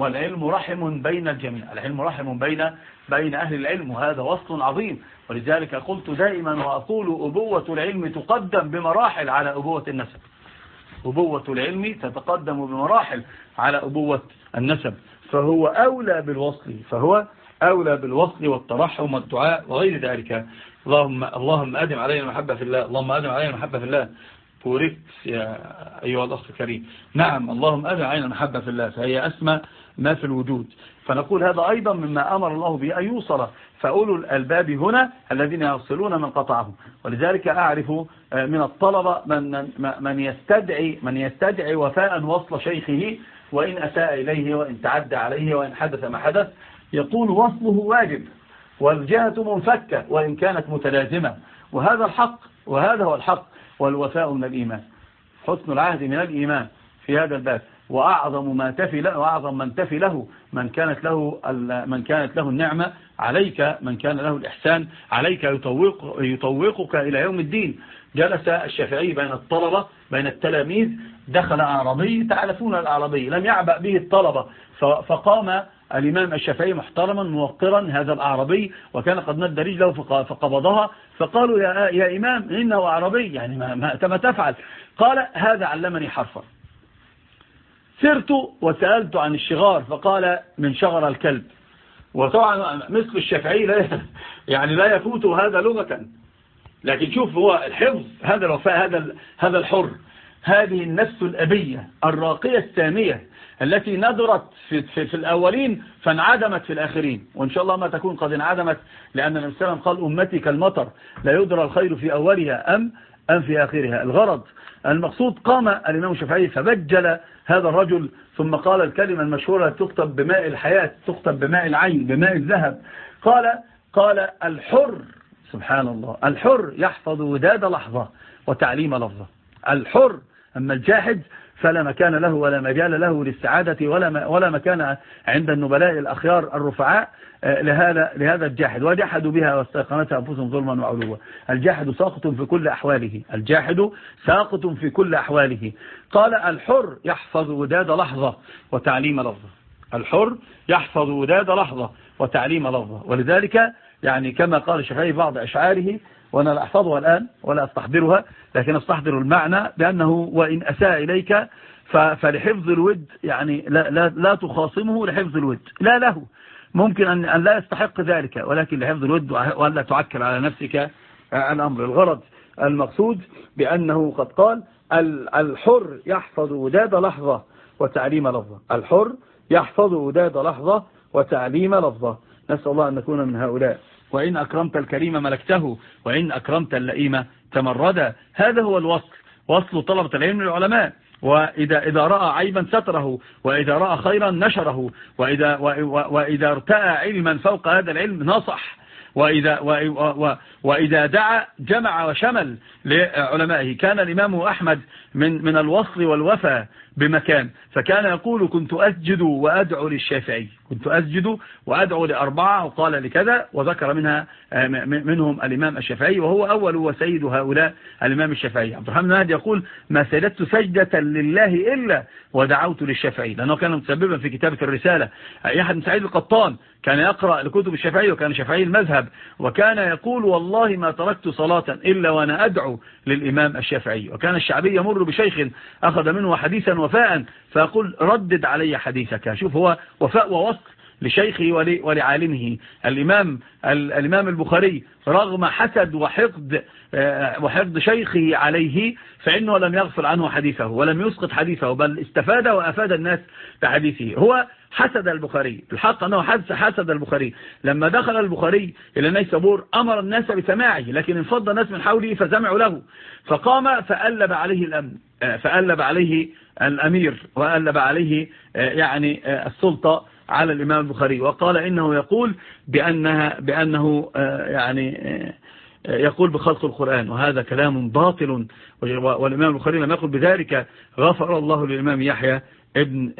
والعلم رحم بين الجميع. العلم رحم بين بين أهل العلم. وهذا وصل عظيم. ولذلك قلت دائما وأقول أبوة العلم تقدم بمراحل على أبوة النسب. أبوة العلم تتقدم بمراحل على أبوة النسب. فهو أولى بالوصل فهو أولى بالوصل والترحم والدعاء وغير ذلك. اللهم اللهم أدم علينا المحبة في الله. اللهم أدم علينا المحبة في الله. بوريكس يا أيها الأخ الكريم. نعم اللهم أدم علينا المحبة في الله فهي أسمى ما في الوجود. فنقول هذا أيضا مما أمر الله به أن يوصل فأولو الألباب هنا الذين يصلون من قطعهم. ولذلك أعرف من الطلبة من, من, يستدعي من يستدعي وفاء وصل شيخه وإن أساء إليه وإن تعدى عليه وإن حدث ما حدث يقول وصله واجب والجهة منفكة وإن كانت متلازمة. وهذا الحق وهذا هو الحق. والوفاء من الإيمان. حسن العهد من الإيمان في هذا الباب. وأعظم ما تفي له وأعظم من تفي له من كانت له من كانت له النعمة عليك من كان له الإحسان عليك يطوق يطوقك إلى يوم الدين. جلس الشافعي بين الطلبة بين التلاميذ دخل أعرابي تعرفون الأعرابي لم يعبأ به الطلبة. فقام الإمام الشافعي محترما موقرا هذا الأعرابي وكان قد مد رجله فقبضها فقالوا يا, يا إمام إنه أعرابي يعني ما, ما تفعل. قال هذا علمني حرفا. سرت وسألت عن الشغار فقال من شغر الكلب. وطبعا مثل الشافعي لا [LAUGHS] يعني لا يفوت هذا لغة. لكن شوف هو الحفظ هذا الوفاء هذا هذا الحر. هذه النفس الأبية الراقية السامية. التي ندرت في, في, في الأولين فانعدمت في الآخرين. وإن شاء الله ما تكون قد انعدمت لأن النبي صلى الله عليه وسلم قال أمتي كالمطر لا يدرى الخير في أولها أم أم في آخرها. الغرض المقصود قام الإمام الشافعي فبجل هذا الرجل ثم قال الكلمة المشهورة تكتب بماء الحياة تكتب بماء العين بماء الذهب. قال قال الحر سبحان الله الحر يحفظ وداد لحظة وتعليم لفظة. الحر أما الجاحد فلا مكان له ولا مجال له للسعادة ولا ولا مكان عند النبلاء الأخيار الرفعاء آه، لهذا لهذا الجاحد. وجحدوا بها واستيقنتها أنفسهم ظلما وعلوا. الجاحد ساقط في كل أحواله. الجاحد ساقط في كل أحواله. قال الحر يحفظ وداد لحظة وتعليم لفظة. الحر يحفظ وداد لحظة وتعليم لفظة. ولذلك يعني كما قال الشافعي بعض أشعاره وأنا لا أحفظها الآن ولا أستحضرها لكن أستحضر المعنى بأنه وإن أساء إليك فلحفظ الود يعني لا, لا, لا تخاصمه لحفظ الود. لا له. ممكن أن, أن لا يستحق ذلك ولكن لحفظ الود وألا تعكر على نفسك الأمر. الغرض المقصود بأنه قد قال الحر يحفظ وداد لحظة وتعليم لفظة. الحر يحفظ وداد لحظة وتعليم لفظة. نسأل الله أن نكون من هؤلاء. وإن أكرمت الكريم ملكته وإن أكرمت اللئيم تمردا. هذا هو الوصل وصل طلبة العلم للعلماء. وإذا إذا رأى عيبا ستره وإذا رأى خيرا نشره وإذا, وإذا ارتأى علما فوق هذا العلم نصح. وإذا, وإذا دعا جمع وشمل لعلمائه. كان الإمام أحمد من, من الوصل والوفى بمكان فكان يقول كنت أسجد وأدعو للشافعي. كنت أسجد وأدعو لأربعة وقال لكذا وذكر منها منهم الإمام الشافعي وهو أول وسيد هؤلاء الإمام الشافعي. عبد الرحمن مهدي يقول ما سجدت سجدة لله إلا ودعوت للشافعي لأنه كان متسببا في كتابة الرسالة. يحد بن سعيد القطان كان يقرأ لكتب الشافعي وكان شافعي المذهب وكان يقول والله ما تركت صلاة إلا وأنا أدعو للإمام الشافعي. وكان الشعبي يمر بشيخ أخذ منه حديثا وفاء فيقول ردد علي حديثك. شوف هو وفاء ووصل لشيخه ولعالمه. الإمام, الإمام البخاري رغم حسد وحقد آه، وحقد شيخه عليه فإنه لم يغفل عنه حديثه ولم يسقط حديثه بل استفاد وأفاد الناس بحديثه. هو حسد البخاري. الحق أنه حسد البخاري. لما دخل البخاري إلى نيسابور أمر الناس بسماعه لكن انفض الناس من حوله فسمعوا له. فقام فألب عليه الأمن آه، فألب عليه الأمير وألب عليه آه، يعني السلطة على الإمام البخاري. وقال إنه يقول بأنها بأنه يعني يقول بخلق القرآن وهذا كلام باطل. والإمام البخاري لم يقل بذلك. غفر الله للإمام يحيى ابن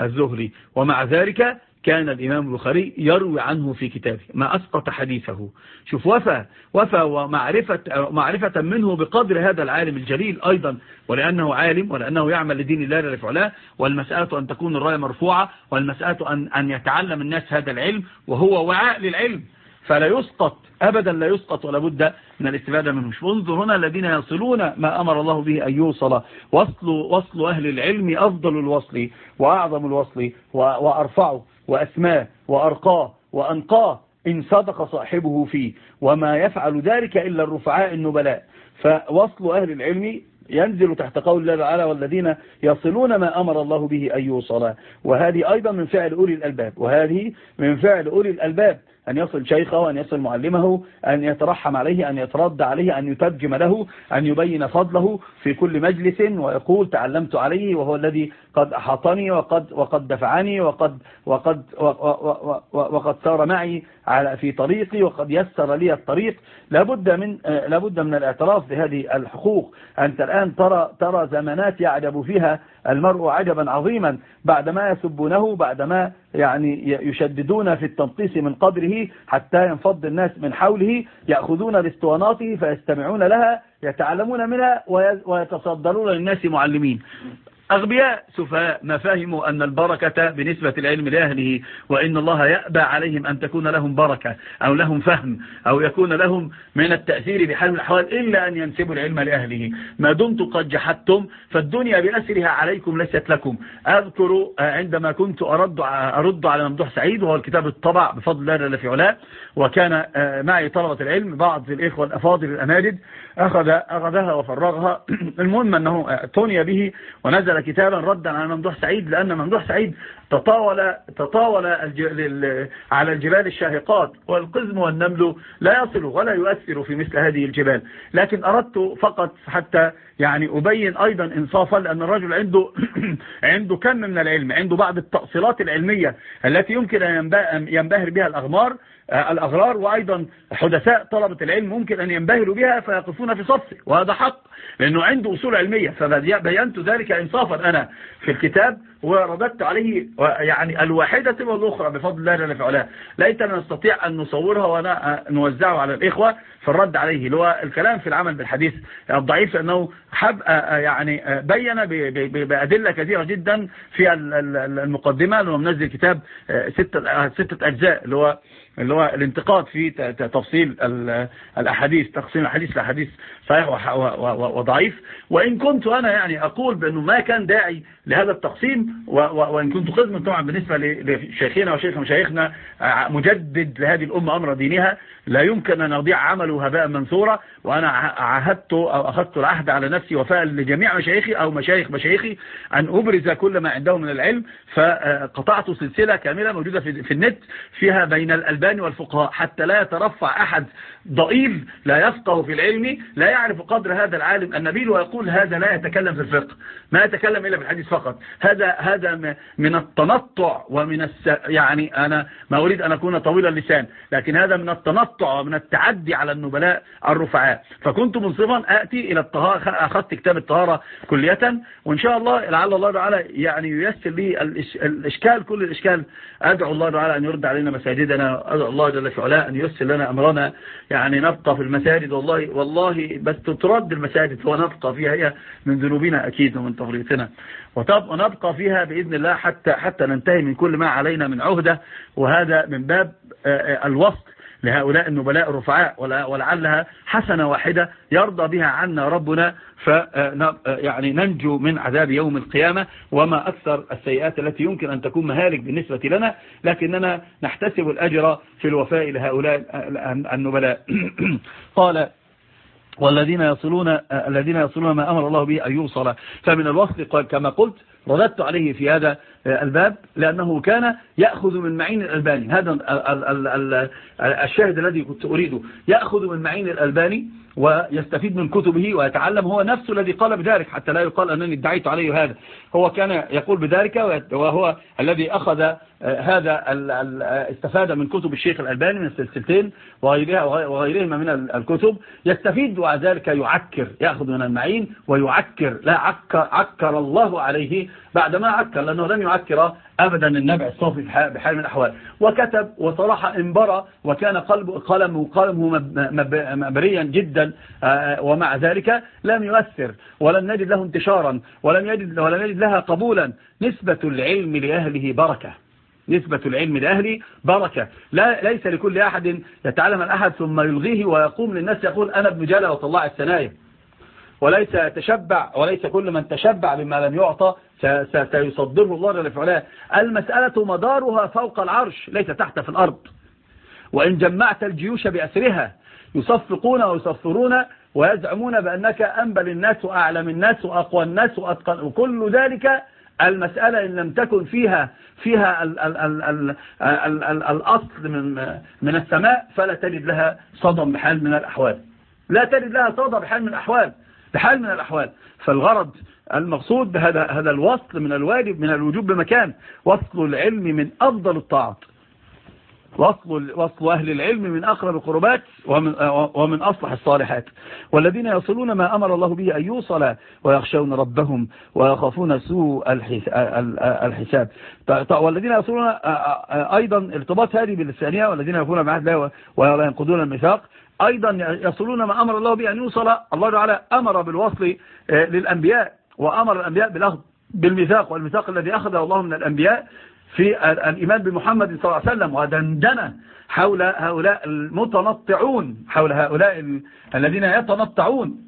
الزهري. ومع ذلك كان الإمام البخاري يروي عنه في كتابه. ما أسقط حديثه. شوف وفى وفى ومعرفة معرفة منه بقدر هذا العالم الجليل أيضا ولأنه عالم ولأنه يعمل لدين الله لرفعله والمسألة أن تكون الراية مرفوعة والمسألة أن, أن يتعلم الناس هذا العلم وهو وعاء للعلم. فلا يسقط أبدا لا يسقط ولا بد من الاستفادة منه. انظر هنا الذين يصلون ما أمر الله به أن يوصل. وصل, وصل أهل العلم أفضل الوصل وأعظم الوصل وأرفعه. وأسماه وأرقاه وأنقاه إن صدق صاحبه فيه وما يفعل ذلك إلا الرفعاء النبلاء. فوصل أهل العلم ينزل تحت قول الله تعالى والذين يصلون ما أمر الله به أن يوصل وهذه أيضا من فعل أولي الألباب وهذه من فعل أولي الألباب أن يصل شيخه أن يصل معلمه أن يترحم عليه أن يترد عليه أن يترجم له أن يبين فضله في كل مجلس ويقول تعلمت عليه وهو الذي قد أحاطني وقد, وقد دفعني وقد, وقد, وقد سار معي على في طريقي وقد يسر لي الطريق. لابد من, لابد من الاعتراف بهذه الحقوق. أنت الآن ترى, ترى زمانات يعجب فيها المرء عجبا عظيما بعدما يسبونه بعدما يعني يشددون في التنقيص من قدره حتى ينفض الناس من حوله يأخذون باسطواناته فيستمعون لها يتعلمون منها ويتصدرون للناس معلمين. أغبياء سفهاء. ما فهموا أن البركة بنسبة العلم لأهله وإن الله يأبى عليهم أن تكون لهم بركة أو لهم فهم أو يكون لهم من التأثير بحال الأحوال إلا أن ينسبوا العلم لأهله. ما دمتم قد جحدتم فالدنيا بأسرها عليكم ليست لكم. أذكر عندما كنت أرد, أرد على ممدوح سعيد وهو الكتاب الطبع بفضل الله في علاه وكان معي طلبة العلم بعض الإخوة الأفاضل الأماجد أخذ أخذها وفرغها. [CLEARS THROAT] المهم أنه اعتني به ونزل كتابا ردا على ممدوح سعيد لأن ممدوح سعيد تطاول تطاول على الجبال الشاهقات والقزم والنمل لا يصل ولا يؤثر في مثل هذه الجبال. لكن أردت فقط حتى يعني أبين أيضا إنصافا لأن الرجل عنده [COUGHS] عنده كم من العلم عنده بعض التأصيلات العلمية التي يمكن أن ينبهر بها الأغمار الأغرار وأيضا حدثاء طلبة العلم ممكن أن ينبهروا بها فيقفون في صفه وهذا حق لأنه عنده أصول علمية. فبينت ذلك إنصافا أنا في الكتاب. ورددت عليه يعني الواحدة والأخرى بفضل الله جل وعلا. ليتنا نستطيع أن نصورها ونوزعها على الإخوة في الرد عليه اللي هو الكلام في العمل بالحديث الضعيف لأنه حب يعني بين بأدلة كثيرة جدا في المقدمة لأنه منزل كتاب ستة, ستة أجزاء اللي هو اللي هو الانتقاد في تفصيل الأحاديث تقسيم الحديث لأحاديث صحيح وضعيف. وإن كنت أنا يعني أقول بأنه ما كان داعي لهذا التقسيم وإن كنت قسما طبعا بالنسبة لشيخنا وشيخ مشايخنا مجدد لهذه الأمة أمر دينها لا يمكن أن يضيع عمله هباء منثورا وأنا عهدت أو أخذت العهد على نفسي وفاء لجميع مشايخي أو مشايخ مشايخي أن أبرز كل ما عندهم من العلم فقطعت سلسلة كاملة موجودة في النت فيها بين الألبان والفقهاء. حتى لا يترفع أحد ضئيل لا يفقه في العلم لا يعرف قدر هذا العالم النبيل ويقول هذا لا يتكلم في الفقه ما يتكلم إلا في الحديث فقط. هذا هذا من التنطع ومن الس يعني أنا ما أريد أن أكون طويل اللسان لكن هذا من التنطع ومن التعدي على النبلاء الرفعاء. فكنت منصفا أتي إلى الطهارة أخذت كتاب الطهارة كلية وإن شاء الله لعل الله تعالى يعني ييسر لي الإشكال كل الإشكال. أدعو الله تعالى أن يرد علينا مساجدنا أدعو الله جل في علاه أن ييسر لنا أمرنا. يعني نبقى في المساجد والله والله بس ترد المساجد ونبقى فيها هي من ذنوبنا أكيد ومن تفريطنا. ونبقى فيها بإذن الله حتى حتى ننتهي من كل ما علينا من عهدة. وهذا من باب الوصل لهؤلاء النبلاء الرفعاء. ولعلها حسنة واحدة يرضى بها عنا ربنا. ف يعني ننجو من عذاب يوم القيامة. وما أكثر السيئات التي يمكن أن تكون مهالك بالنسبة لنا. لكننا نحتسب الأجر في الوفاء لهؤلاء النبلاء. [COUGHS] قال والذين يصلون الذين يصلون ما أمر الله به أن يوصل. فمن الوصل كما قلت رددت عليه في هذا الباب لأنه كان يأخذ من معين الألباني. هذا الشاهد الذي كنت أريده. يأخذ من معين الألباني ويستفيد من كتبه ويتعلم. هو نفسه الذي قال بذلك حتى لا يقال أنني ادعيت عليه هذا. هو كان يقول بذلك وهو الذي أخذ هذا استفاد من كتب الشيخ الألباني من السلسلتين وغيرهما من الكتب. يستفيد وذلك يعكر يأخذ من المعين ويعكر. لا عكر, عكر الله عليه بعدما عكر لأنه لم يعكر أبدا النبع الصوفي بحال من الأحوال. وكتب وصراحة انبرى وكان قلب قلمه قلمه مبريا جدا ومع ذلك لم يؤثر ولم نجد له انتشارا ولم يجد, ولم يجد لها قبولا. نسبة العلم لأهله بركة. نسبة العلم لأهله بركة. لا ليس لكل أحد يتعلم الأحد ثم يلغيه ويقوم للناس يقول أنا ابن جلة وطلع السناية وليس يتشبع وليس كل من تشبع بما لم يعطى سيصدره الله جل في المسألة مدارها فوق العرش ليس تحت في الأرض. وإن جمعت الجيوش بأسرها يصفقون ويصفرون ويزعمون بأنك أنبل الناس وأعلم الناس وأقوى الناس وأتقن وكل ذلك المسألة إن لم تكن فيها فيها ال ال ال ال ال ال الأصل من من السماء فلا تجد لها صدى بحال من الأحوال. لا تجد لها صدى بحال من الأحوال. بحال من الأحوال. فالغرض المقصود بهذا هذا الوصل من الواجب من الوجوب بمكان. وصل العلم من أفضل الطاعات. وصل, وصل أهل العلم من أقرب القربات ومن, ومن أصلح الصالحات. والذين يصلون ما أمر الله به أن يوصل ويخشون ربهم ويخافون سوء الحساب. والذين يصلون أيضا ارتباط هذه بالثانية والذين يكون معهد الله ولا ينقضون الميثاق. أيضا يصلون ما أمر الله به أن يوصل. الله تعالى أمر بالوصل للأنبياء وأمر الأنبياء بالأخذ بالميثاق والميثاق الذي أخذه الله من الأنبياء. في الإيمان بمحمد صلى الله عليه وسلم ودندن حول هؤلاء المتنطعون حول هؤلاء الذين يتنطعون.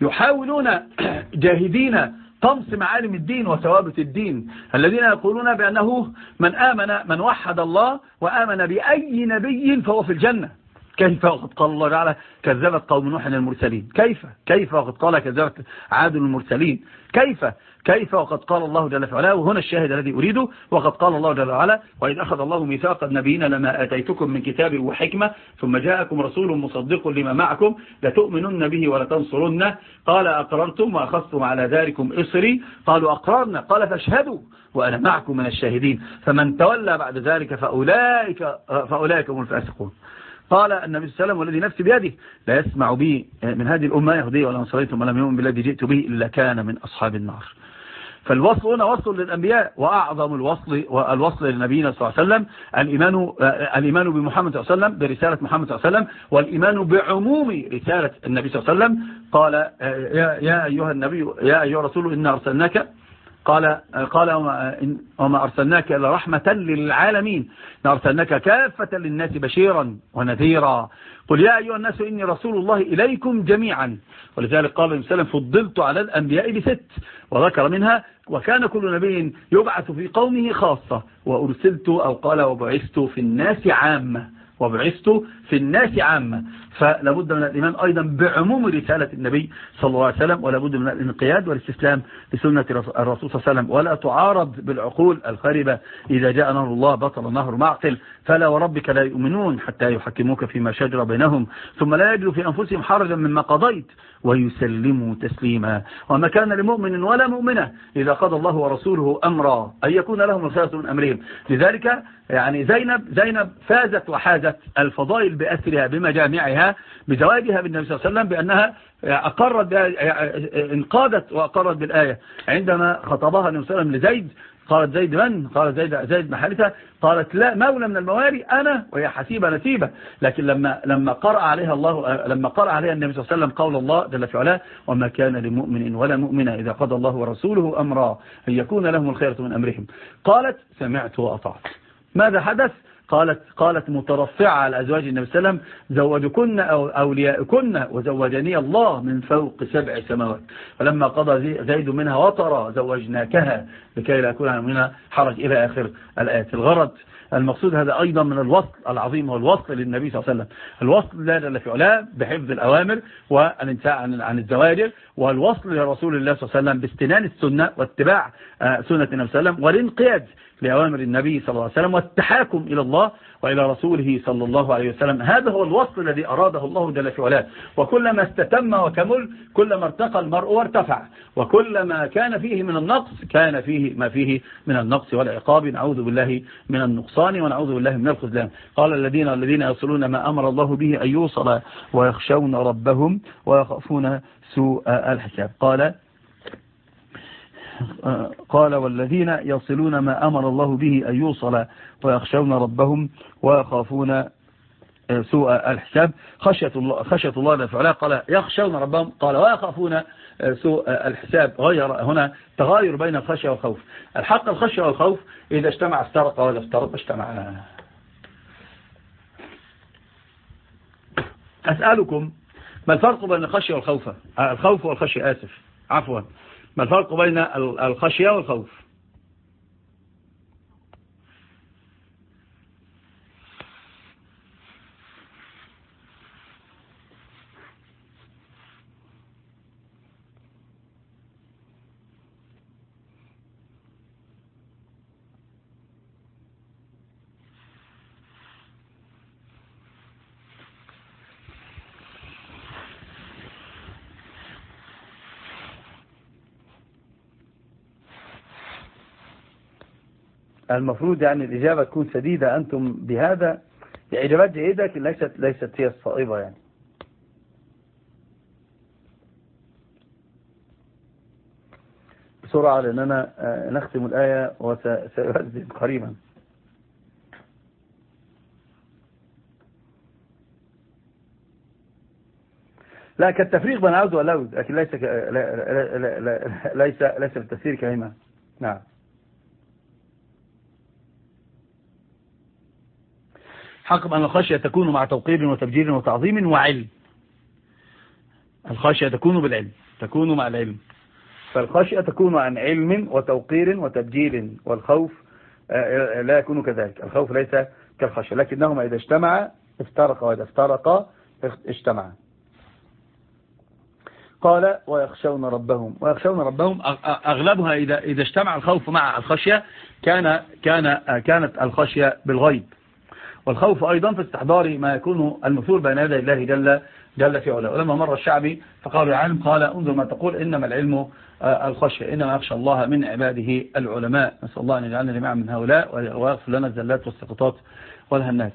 يحاولون جاهدين طمس معالم الدين وثوابت الدين. الذين يقولون بأنه من آمن من وحد الله وآمن بأي نبي فهو في الجنة. كيف وقد قال الله تعالى كذبت قوم نوح المرسلين؟ كيف؟ كيف وقد قال كذبت عاد المرسلين؟ كيف؟ كيف وقد قال الله جل وعلا وهنا الشاهد الذي أريده وقد قال الله جل وعلا وإذ أخذ الله ميثاق النبيين لما أتيتكم من كتاب وحكمة ثم جاءكم رسول مصدق لما معكم لتؤمنن به ولتنصرنه. قال أقررتم وأخذتم على ذلكم إصري. قالوا أقررنا. قال فاشهدوا وأنا معكم من الشاهدين. فمن تولى بعد ذلك فأولئك, فأولئك هم الفاسقون. قال النبي صلى الله عليه وسلم والذي نفسي بيده لا يسمع بي من هذه الأمة يهدي ولا نصريتم ولم يؤمن بالذي جئت به إلا كان من أصحاب النار. فالوصل هنا وصل للأنبياء وأعظم الوصل والوصل لنبينا صلى الله عليه وسلم الإيمان, الإيمان بمحمد صلى الله عليه وسلم برسالة محمد صلى الله عليه وسلم والإيمان بعموم رسالة النبي صلى الله عليه وسلم. قال يا, يا أيها النبي يا أيها الرسول إنا أرسلناك قال قال وما أرسلناك إلا رحمة للعالمين. أرسلناك كافة للناس بشيرا ونذيرا. قل يا أيها الناس إني رسول الله إليكم جميعا. ولذلك قال النبي صلى فضلت على الأنبياء بست. وذكر منها وكان كل نبي يبعث في قومه خاصة. وأرسلت أو قال وبعثت في الناس عامة. وبعثت في الناس عامة. فلابد من الإيمان أيضا بعموم رسالة النبي صلى الله عليه وسلم ولابد من الانقياد والاستسلام لسنة الرسول صلى الله عليه وسلم. ولا تعارض بالعقول الخاربة إذا جاء نهر الله بطل نهر معقل. فلا وربك لا يؤمنون حتى يحكموك فيما شجر بينهم. ثم لا يجدوا في أنفسهم حرجا مما قضيت ويسلموا تسليما. وما كان لمؤمن ولا مؤمنة إذا قضى الله ورسوله أمرا أن يكون لهم الخيرة من أمرهم. لذلك يعني زينب زينب فازت وحازت الفضائل بأسرها بمجامعها. بزواجها بالنبي صلى الله عليه وسلم بأنها أقرت انقادت وأقرت بالآية. عندما خطبها النبي صلى الله عليه وسلم لزيد قالت زيد من؟ قالت زيد زيد بن حارثه قالت لا مولى من الموالي أنا وهي حسيبة نسيبة. لكن لما لما قرأ عليها الله لما قرأ عليها النبي صلى الله عليه وسلم قول الله جل في علاه وما كان لمؤمن ولا مؤمنة إذا قضى الله ورسوله أمرا أن يكون لهم الخيرة من أمرهم. قالت سمعت وأطعت. ماذا حدث؟ قالت قالت مترفعة على أزواج النبي صلى الله عليه وسلم زوجكن أو أولياءكن وزوجني الله من فوق سبع سماوات. فلما قضى زيد منها وطرا زوجناكها لكي لا يكون منها حرج إلى آخر الآيات. الغرض المقصود هذا أيضا من الوصل العظيم هو الوصل للنبي صلى الله عليه وسلم. الوصل لا جل في بحفظ الأوامر والانتهاء عن الزواجر والوصل لرسول الله صلى الله عليه وسلم باستنان السنة واتباع آه، سنة النبي صلى الله عليه وسلم والانقياد لأوامر النبي صلى الله عليه وسلم والتحاكم إلى الله وإلى رسوله صلى الله عليه وسلم. هذا هو الوصل الذي أراده الله جل في علاه. وكلما استتم وكمل كلما ارتقى المرء وارتفع. وكلما كان فيه من النقص كان فيه ما فيه من النقص والعقاب. نعوذ بالله من النقصان ونعوذ بالله من الخذلان قال الذين الذين يصلون ما أمر الله به أن يوصل ويخشون ربهم ويخافون سوء الحساب. قال قال والذين يصلون ما أمر الله به أن يوصل ويخشون ربهم ويخافون آه، سوء الحساب. خشية الله, خشية الله فعلا قال يخشون ربهم. قال ويخافون آه، سوء الحساب. غير هنا تغاير بين الخشية والخوف. الحق الخشية والخوف إذا اجتمع استرق وإذا افترق اجتمع. أسألكم ما الفرق بين الخشية والخوف؟ الخوف والخشية آسف. عفوا. ما الفرق بين الخشية والخوف؟ المفروض يعني الإجابة تكون سديدة أنتم بهذا. إجابات جيدة لكن ليست, ليست هي الصائبة يعني. بسرعة لأننا نختم الآية وسيؤذن قريبا. لا كالتفريق بين عود واللوز لكن ليس. ليس ليس بالتفسير كلمة. نعم. حق أن الخشية تكون مع توقير وتبجير وتعظيم وعلم. الخشية تكون بالعلم تكون مع العلم. فالخشية تكون عن علم وتوقير وتبجيل والخوف لا يكون كذلك. الخوف ليس كالخشية لكنهما إذا اجتمع افترق وإذا افترق اجتمع قال ويخشون ربهم. ويخشون ربهم أغلبها إذا إذا اجتمع الخوف مع الخشية كان كان كانت الخشية بالغيب. والخوف أيضا في استحضار ما يكون المثور بين يدي الله جل جل في علاه. ولما مر الشعبي فقالوا يا علم قال انظر ما تقول إنما العلم الخشية إنما يخشى الله من عباده العلماء. نسأل الله أن يجعلنا جميعا من هؤلاء ويغفر لنا الزلات والسقطات والهنات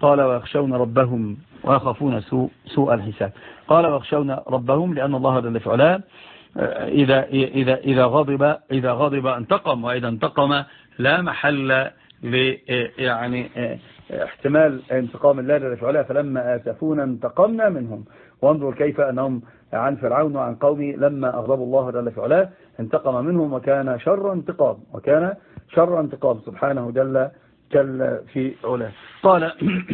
قال ويخشون ربهم ويخافون سوء, سوء الحساب. قال ويخشون ربهم لأن الله جل في علاه إذا, إذا, إذا, غضب إذا غضب انتقم وإذا انتقم لا محل يعني احتمال انتقام الله جل في علاه فلما آسفونا انتقمنا منهم. وانظر كيف أنهم عن فرعون وعن قومه لما أغضبوا الله جل في علاه انتقم منهم وكان شر انتقام وكان شر انتقام سبحانه جل جل في علاه. قال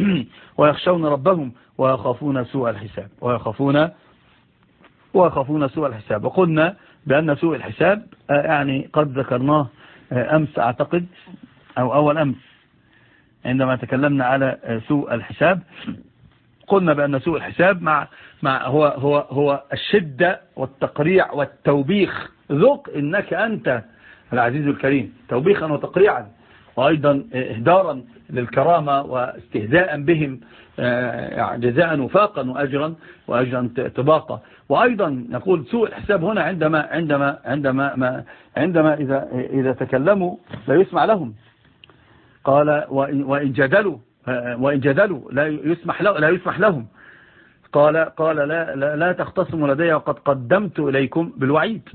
[CLEARS THROAT] ويخشون ربهم ويخافون سوء الحساب ويخافون ويخافون سوء الحساب. وقلنا بأن سوء الحساب يعني قد ذكرناه أمس أعتقد أو أول أمس عندما تكلمنا على سوء الحساب قلنا بأن سوء الحساب مع مع هو هو هو الشدة والتقريع والتوبيخ. ذق إنك أنت العزيز الكريم توبيخا وتقريعا وأيضا إهدارا للكرامة واستهزاء بهم جزاء وفاقا وأجرا وأجرا طباقا وأيضا نقول سوء الحساب هنا عندما عندما عندما ما عندما إذا إذا تكلموا لا يسمع لهم. قال وإن جدلوا وإن جدلوا لا يسمح لا يسمح لهم. قال قال لا لا, لا تختصموا لدي وقد قدمت إليكم بالوعيد.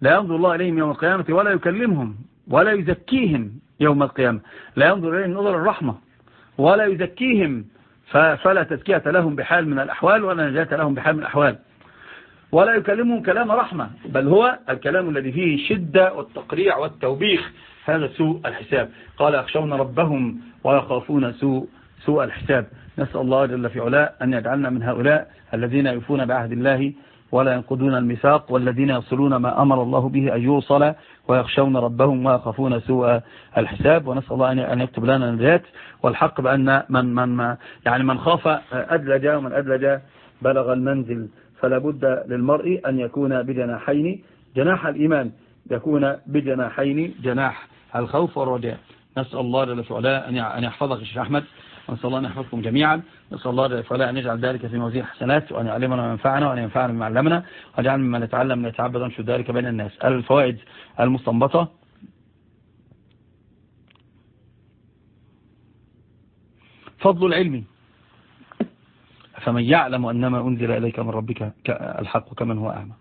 لا ينظر الله إليهم يوم القيامة ولا يكلمهم ولا يزكيهم يوم القيامة. لا ينظر إليهم نظر الرحمة ولا يزكيهم. فلا تزكية لهم بحال من الأحوال ولا نجاة لهم بحال من الأحوال. ولا يكلمهم كلام رحمة بل هو الكلام الذي فيه الشدة والتقريع والتوبيخ. هذا سوء الحساب. قال يخشون ربهم ويخافون سوء سوء الحساب. نسأل الله جل في علاء أن يجعلنا من هؤلاء الذين يفون بعهد الله ولا ينقضون الميثاق والذين يصلون ما أمر الله به أن يوصل ويخشون ربهم ويخافون سوء الحساب. ونسأل الله أن يكتب لنا النجاة والحق بأن من, من, يعني من خاف أدلج ومن أدلج بلغ المنزل. فلا بد للمرء أن يكون بجناحين. جناح الإيمان يكون بجناحين. جناح الخوف والرجاء. نسأل الله جل وعلا أن يحفظك الشيخ أحمد. ونسأل الله أن يحفظكم جميعا. نسأل الله جل وعلا أن يجعل ذلك في موازين حسنات وأن يعلمنا وينفعنا وأن ينفعنا بما علمنا وأن مما نتعلم من يتعبد ونشر ذلك بين الناس. الفوائد المستنبطة. فضل العلم. فمن يعلم أنما أنزل إليك من ربك الحق كمن هو أعمى.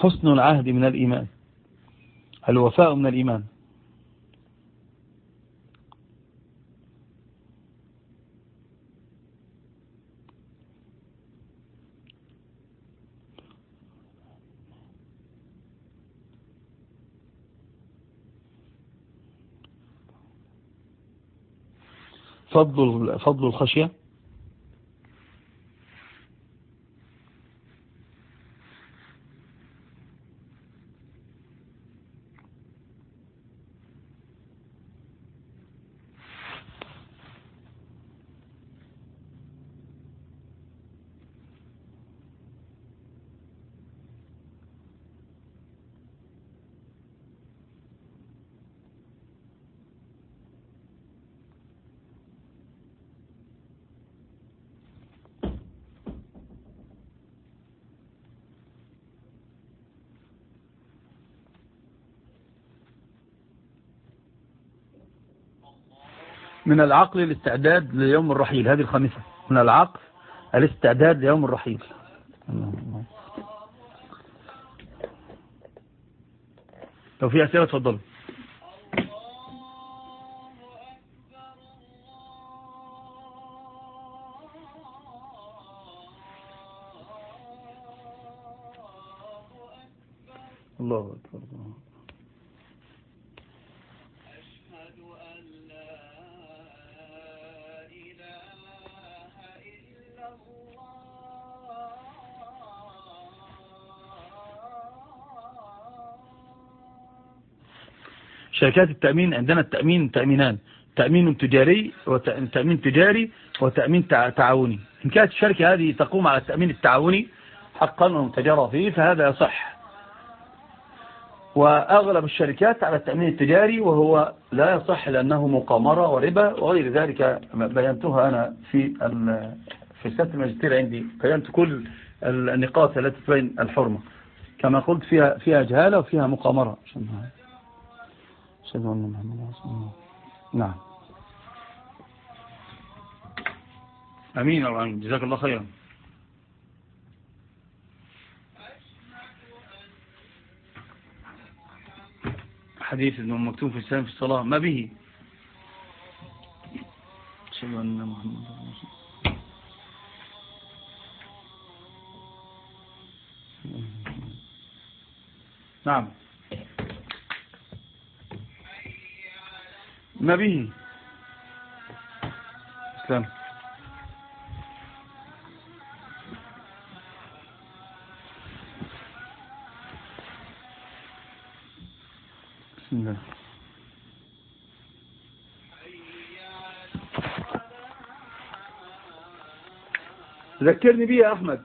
حسن العهد من الإيمان. الوفاء من الإيمان. فضل فضل الخشية. من العقل الاستعداد ليوم الرحيل هذه الخامسة من العقل الاستعداد ليوم الرحيل. لو في أسئلة تفضلوا الله أكبر. شركات التأمين عندنا التأمين تأمينان تأمين تجاري وتأمين تجاري وتأمين تع- تعاوني. إن كانت الشركة هذه تقوم على التأمين التعاوني حقا ومتجرى فيه فهذا يصح. وأغلب الشركات على التأمين التجاري وهو لا يصح لأنه مقامرة وربا وغير ذلك بينتها أنا في في رسالة الماجستير عندي. بينت كل النقاط التي تبين الحرمة. كما قلت فيها فيها جهالة وفيها مقامرة. أشهد أن محمد رسول الله. نعم. أمين العالمين جزاك الله خيرا. حديث إنه مكتوب في السلام في الصلاة. ما به؟ أشهد أن محمد رسول الله. نعم. ما به. اسلام بسم الله. ذكرني بيه يا أحمد.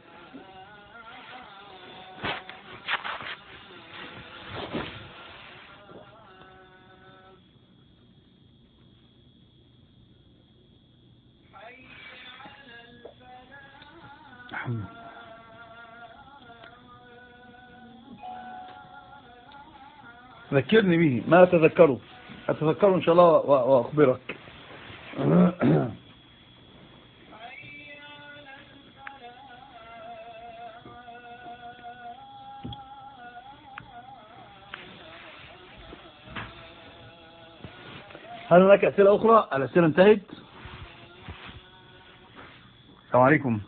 ذكرني به ما أتذكره. أتذكره إن شاء الله وأخبرك. [CLEARS THROAT] هل هناك أسئلة أخرى؟ الأسئلة انتهت. السلام عليكم.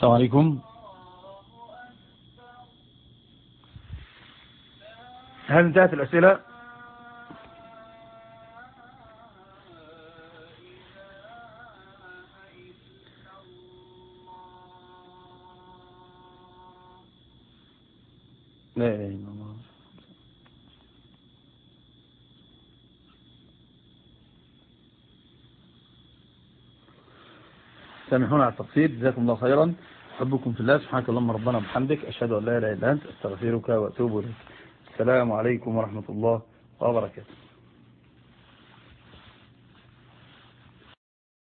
السلام عليكم. هل انتهت الأسئلة؟ سامحونا على التقصير جزاكم الله خيرا. أحبكم في الله سبحانك اللهم ربنا وبحمدك. أشهد أن لا إله إلا أنت. أستغفرك وأتوب إليك. السلام عليكم ورحمة الله وبركاته.